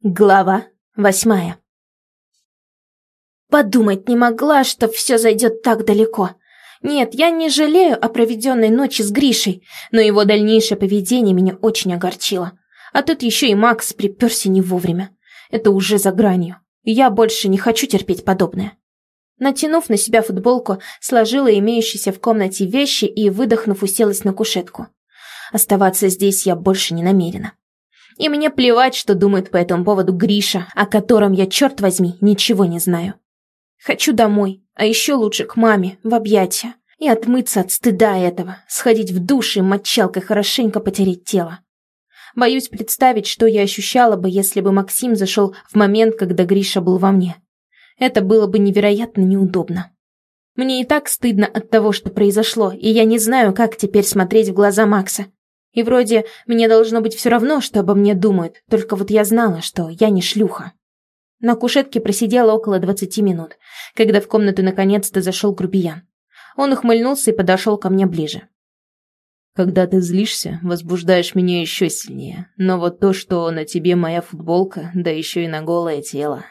Глава восьмая Подумать не могла, что все зайдет так далеко. Нет, я не жалею о проведенной ночи с Гришей, но его дальнейшее поведение меня очень огорчило. А тут еще и Макс приперся не вовремя. Это уже за гранью. Я больше не хочу терпеть подобное. Натянув на себя футболку, сложила имеющиеся в комнате вещи и, выдохнув, уселась на кушетку. Оставаться здесь я больше не намерена. И мне плевать, что думает по этому поводу Гриша, о котором я, черт возьми, ничего не знаю. Хочу домой, а еще лучше к маме, в объятия. И отмыться от стыда этого, сходить в душ и мочалкой хорошенько потереть тело. Боюсь представить, что я ощущала бы, если бы Максим зашел в момент, когда Гриша был во мне. Это было бы невероятно неудобно. Мне и так стыдно от того, что произошло, и я не знаю, как теперь смотреть в глаза Макса. И вроде мне должно быть все равно, что обо мне думают, только вот я знала, что я не шлюха. На кушетке просидела около двадцати минут, когда в комнату наконец-то зашел грубиян. Он ухмыльнулся и подошел ко мне ближе. «Когда ты злишься, возбуждаешь меня еще сильнее. Но вот то, что на тебе моя футболка, да еще и на голое тело...»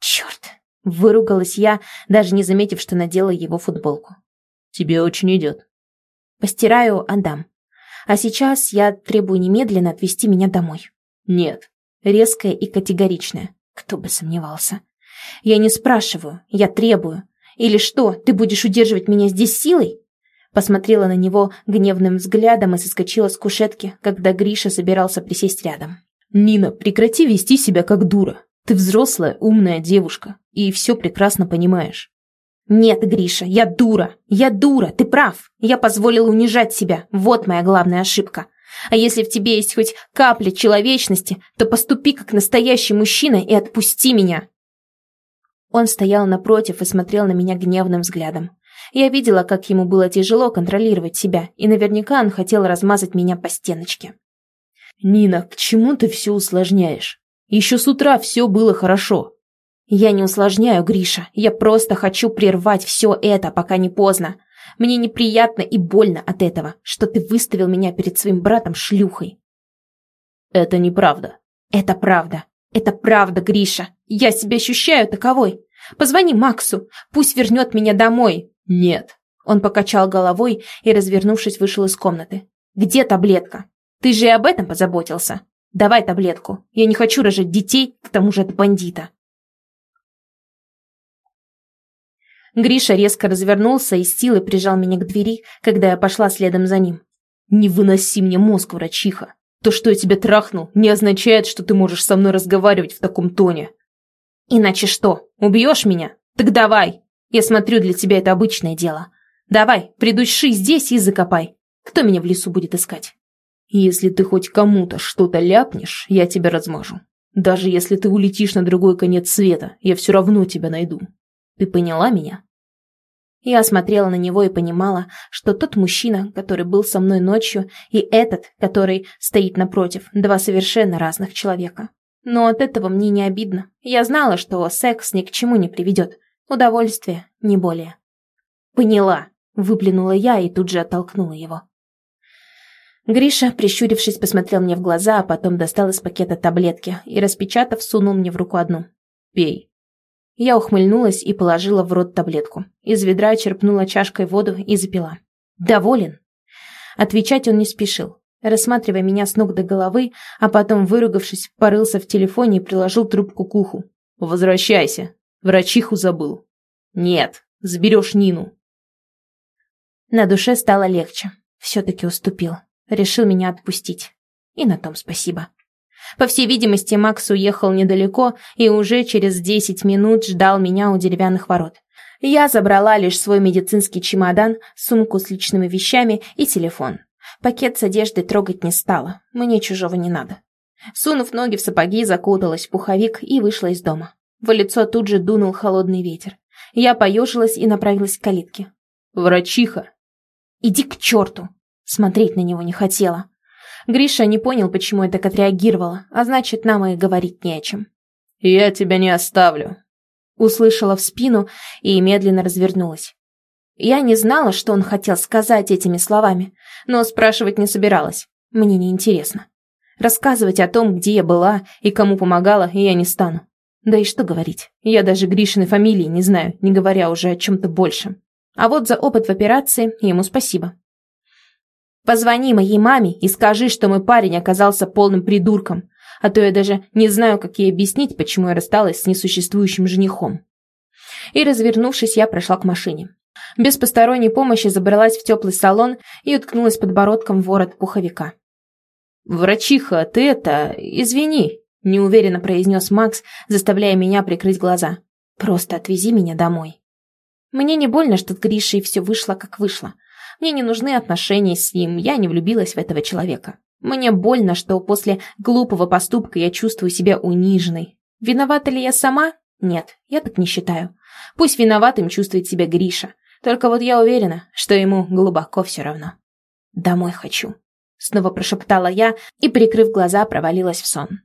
«Черт!» — выругалась я, даже не заметив, что надела его футболку. «Тебе очень идет». «Постираю, отдам. А сейчас я требую немедленно отвезти меня домой. Нет. Резкая и категоричная. Кто бы сомневался. Я не спрашиваю, я требую. Или что, ты будешь удерживать меня здесь силой? Посмотрела на него гневным взглядом и соскочила с кушетки, когда Гриша собирался присесть рядом. «Нина, прекрати вести себя как дура. Ты взрослая, умная девушка, и все прекрасно понимаешь. «Нет, Гриша, я дура! Я дура! Ты прав! Я позволила унижать себя! Вот моя главная ошибка! А если в тебе есть хоть капля человечности, то поступи как настоящий мужчина и отпусти меня!» Он стоял напротив и смотрел на меня гневным взглядом. Я видела, как ему было тяжело контролировать себя, и наверняка он хотел размазать меня по стеночке. «Нина, к чему ты все усложняешь? Еще с утра все было хорошо!» «Я не усложняю, Гриша. Я просто хочу прервать все это, пока не поздно. Мне неприятно и больно от этого, что ты выставил меня перед своим братом шлюхой». «Это неправда». «Это правда. Это правда, Гриша. Я себя ощущаю таковой. Позвони Максу. Пусть вернет меня домой». «Нет». Он покачал головой и, развернувшись, вышел из комнаты. «Где таблетка? Ты же и об этом позаботился. Давай таблетку. Я не хочу рожать детей, к тому же от бандита». Гриша резко развернулся и с силой прижал меня к двери, когда я пошла следом за ним. «Не выноси мне мозг, врачиха! То, что я тебя трахнул, не означает, что ты можешь со мной разговаривать в таком тоне!» «Иначе что, убьешь меня? Так давай! Я смотрю, для тебя это обычное дело. Давай, придуши здесь и закопай. Кто меня в лесу будет искать?» «Если ты хоть кому-то что-то ляпнешь, я тебя размажу. Даже если ты улетишь на другой конец света, я все равно тебя найду. Ты поняла меня?» Я смотрела на него и понимала, что тот мужчина, который был со мной ночью, и этот, который стоит напротив, два совершенно разных человека. Но от этого мне не обидно. Я знала, что секс ни к чему не приведет. Удовольствие, не более. «Поняла», — выплюнула я и тут же оттолкнула его. Гриша, прищурившись, посмотрел мне в глаза, а потом достал из пакета таблетки и, распечатав, сунул мне в руку одну. «Пей». Я ухмыльнулась и положила в рот таблетку. Из ведра черпнула чашкой воду и запила. «Доволен?» Отвечать он не спешил, рассматривая меня с ног до головы, а потом, выругавшись, порылся в телефоне и приложил трубку к уху. «Возвращайся. Врачиху забыл». «Нет, заберешь Нину». На душе стало легче. Все-таки уступил. Решил меня отпустить. И на том спасибо. По всей видимости, Макс уехал недалеко и уже через десять минут ждал меня у деревянных ворот. Я забрала лишь свой медицинский чемодан, сумку с личными вещами и телефон. Пакет с одеждой трогать не стала, мне чужого не надо. Сунув ноги в сапоги, закуталась в пуховик и вышла из дома. В лицо тут же дунул холодный ветер. Я поежилась и направилась к калитке. «Врачиха!» «Иди к черту!» Смотреть на него не хотела. Гриша не понял, почему я так отреагировала, а значит, нам и говорить не о чем. «Я тебя не оставлю», — услышала в спину и медленно развернулась. Я не знала, что он хотел сказать этими словами, но спрашивать не собиралась. Мне не интересно. Рассказывать о том, где я была и кому помогала, я не стану. Да и что говорить, я даже Гришиной фамилии не знаю, не говоря уже о чем-то большем. А вот за опыт в операции ему спасибо. Позвони моей маме и скажи, что мой парень оказался полным придурком, а то я даже не знаю, как ей объяснить, почему я рассталась с несуществующим женихом. И, развернувшись, я прошла к машине. Без посторонней помощи забралась в теплый салон и уткнулась подбородком в ворот пуховика. «Врачиха, ты это... извини», – неуверенно произнес Макс, заставляя меня прикрыть глаза. «Просто отвези меня домой». Мне не больно, что с Гришей все вышло, как вышло. Мне не нужны отношения с ним, я не влюбилась в этого человека. Мне больно, что после глупого поступка я чувствую себя униженной. Виновата ли я сама? Нет, я так не считаю. Пусть виноватым чувствует себя Гриша. Только вот я уверена, что ему глубоко все равно. «Домой хочу», — снова прошептала я и, прикрыв глаза, провалилась в сон.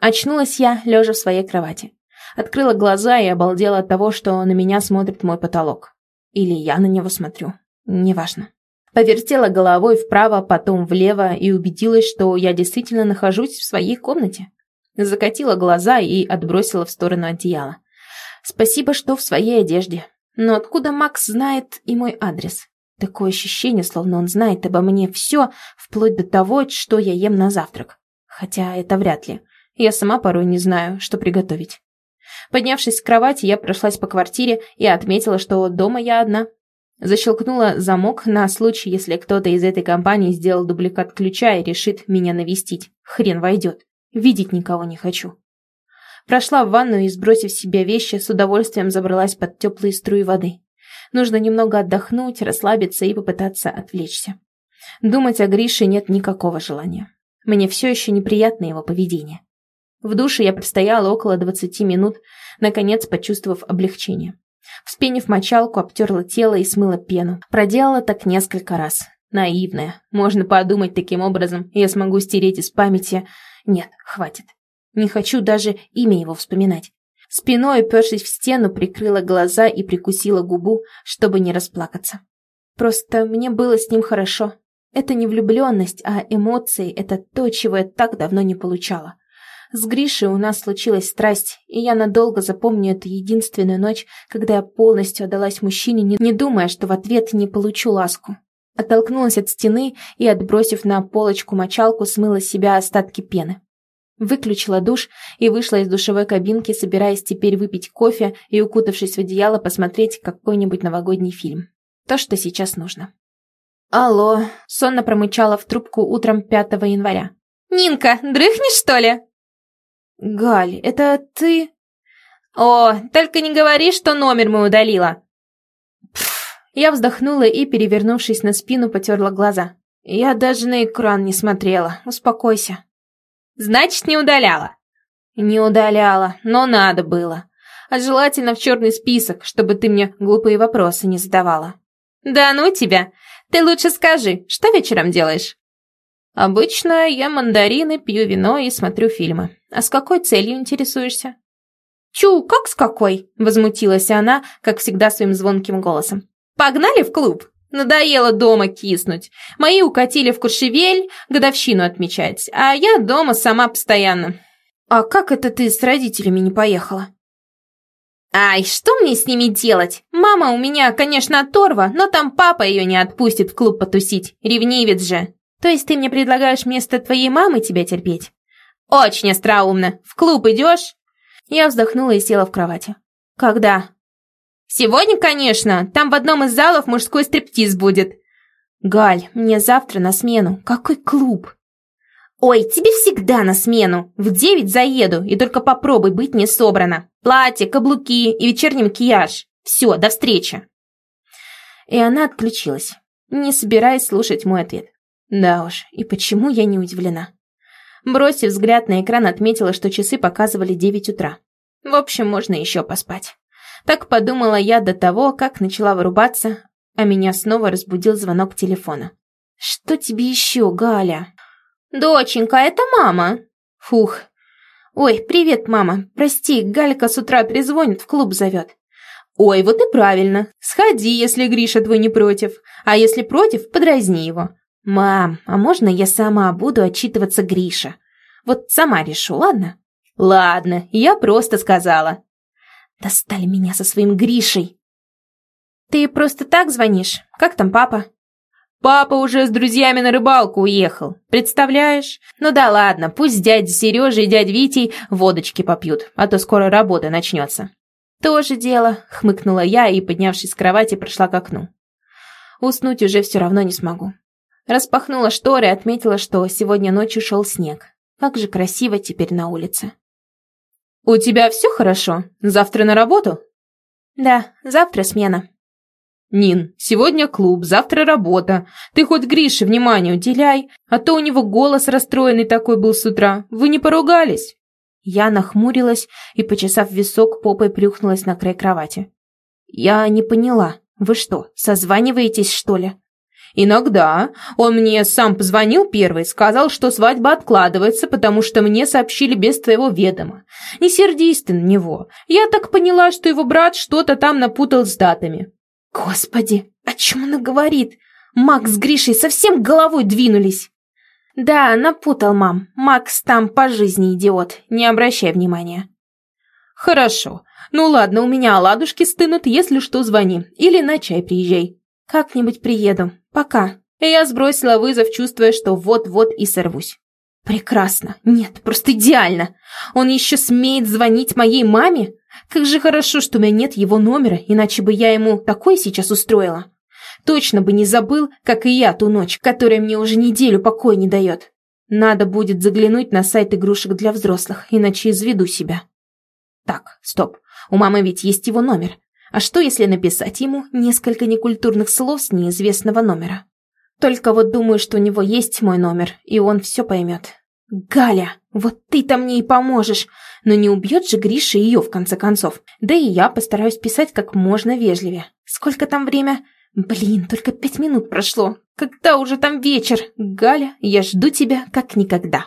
Очнулась я, лежа в своей кровати. Открыла глаза и обалдела от того, что на меня смотрит мой потолок. Или я на него смотрю. Неважно. Повертела головой вправо, потом влево и убедилась, что я действительно нахожусь в своей комнате. Закатила глаза и отбросила в сторону одеяла. Спасибо, что в своей одежде. Но откуда Макс знает и мой адрес? Такое ощущение, словно он знает обо мне все, вплоть до того, что я ем на завтрак. Хотя это вряд ли. Я сама порой не знаю, что приготовить. Поднявшись с кровати, я прошлась по квартире и отметила, что дома я одна. Защелкнула замок на случай, если кто-то из этой компании сделал дубликат ключа и решит меня навестить. Хрен войдет. Видеть никого не хочу. Прошла в ванную и, сбросив с себя вещи, с удовольствием забралась под теплые струи воды. Нужно немного отдохнуть, расслабиться и попытаться отвлечься. Думать о Грише нет никакого желания. Мне все еще неприятно его поведение. В душе я простояла около двадцати минут, наконец почувствовав облегчение. Вспенив мочалку, обтерла тело и смыла пену. Проделала так несколько раз. Наивная. Можно подумать таким образом, я смогу стереть из памяти... Нет, хватит. Не хочу даже имя его вспоминать. Спиной, упершись в стену, прикрыла глаза и прикусила губу, чтобы не расплакаться. Просто мне было с ним хорошо. Это не влюбленность, а эмоции — это то, чего я так давно не получала. С Гришей у нас случилась страсть, и я надолго запомню эту единственную ночь, когда я полностью отдалась мужчине, не думая, что в ответ не получу ласку. Оттолкнулась от стены и, отбросив на полочку мочалку, смыла с себя остатки пены. Выключила душ и вышла из душевой кабинки, собираясь теперь выпить кофе и, укутавшись в одеяло, посмотреть какой-нибудь новогодний фильм. То, что сейчас нужно. «Алло», — сонно промычала в трубку утром 5 января. «Нинка, дрыхнешь, что ли?» «Галь, это ты?» «О, только не говори, что номер мы удалила!» Пф, я вздохнула и, перевернувшись на спину, потерла глаза. «Я даже на экран не смотрела. Успокойся». «Значит, не удаляла?» «Не удаляла, но надо было. А желательно в черный список, чтобы ты мне глупые вопросы не задавала». «Да ну тебя! Ты лучше скажи, что вечером делаешь?» «Обычно я мандарины, пью вино и смотрю фильмы. А с какой целью интересуешься?» «Чу, как с какой?» – возмутилась она, как всегда своим звонким голосом. «Погнали в клуб? Надоело дома киснуть. Мои укатили в Куршевель годовщину отмечать, а я дома сама постоянно». «А как это ты с родителями не поехала?» «Ай, что мне с ними делать? Мама у меня, конечно, оторва, но там папа ее не отпустит в клуб потусить. Ревнивец же. То есть ты мне предлагаешь вместо твоей мамы тебя терпеть? Очень остроумно. В клуб идешь? Я вздохнула и села в кровати. Когда? Сегодня, конечно. Там в одном из залов мужской стриптиз будет. Галь, мне завтра на смену. Какой клуб? Ой, тебе всегда на смену. В девять заеду, и только попробуй быть не собрана. Платье, каблуки и вечерний макияж. Все, до встречи. И она отключилась, не собираясь слушать мой ответ. Да уж, и почему я не удивлена? Бросив взгляд на экран, отметила, что часы показывали девять утра. В общем, можно еще поспать. Так подумала я до того, как начала вырубаться, а меня снова разбудил звонок телефона. «Что тебе еще, Галя?» «Доченька, это мама!» «Фух!» «Ой, привет, мама! Прости, Галька с утра трезвонит, в клуб зовет». «Ой, вот и правильно. Сходи, если Гриша твой не против. А если против, подразни его. «Мам, а можно я сама буду отчитываться Гриша? Вот сама решу, ладно? Ладно, я просто сказала. Достали меня со своим Гришей. Ты просто так звонишь? Как там папа? Папа уже с друзьями на рыбалку уехал. Представляешь? Ну да ладно, пусть дядя Сережа и дядя Витей водочки попьют, а то скоро работа начнется. Тоже дело, хмыкнула я и, поднявшись с кровати, прошла к окну. Уснуть уже все равно не смогу. Распахнула шторы и отметила, что сегодня ночью шел снег. Как же красиво теперь на улице. «У тебя все хорошо? Завтра на работу?» «Да, завтра смена». «Нин, сегодня клуб, завтра работа. Ты хоть Грише внимание уделяй, а то у него голос расстроенный такой был с утра. Вы не поругались?» Я нахмурилась и, почесав висок, попой плюхнулась на край кровати. «Я не поняла. Вы что, созваниваетесь, что ли?» «Иногда. Он мне сам позвонил первый, сказал, что свадьба откладывается, потому что мне сообщили без твоего ведома. Не сердись ты на него. Я так поняла, что его брат что-то там напутал с датами». «Господи, о чем она говорит? Макс с Гришей совсем головой двинулись!» «Да, напутал, мам. Макс там по жизни идиот. Не обращай внимания». «Хорошо. Ну ладно, у меня оладушки стынут, если что, звони. Или на чай приезжай». «Как-нибудь приеду. Пока». И я сбросила вызов, чувствуя, что вот-вот и сорвусь. «Прекрасно. Нет, просто идеально. Он еще смеет звонить моей маме? Как же хорошо, что у меня нет его номера, иначе бы я ему такой сейчас устроила. Точно бы не забыл, как и я ту ночь, которая мне уже неделю покоя не дает. Надо будет заглянуть на сайт игрушек для взрослых, иначе изведу себя. Так, стоп. У мамы ведь есть его номер. А что, если написать ему несколько некультурных слов с неизвестного номера? Только вот думаю, что у него есть мой номер, и он все поймет. «Галя, вот ты-то мне и поможешь. Но не убьет же Гриша ее, в конце концов. Да и я постараюсь писать как можно вежливее. Сколько там время? Блин, только пять минут прошло. Когда уже там вечер? Галя, я жду тебя как никогда».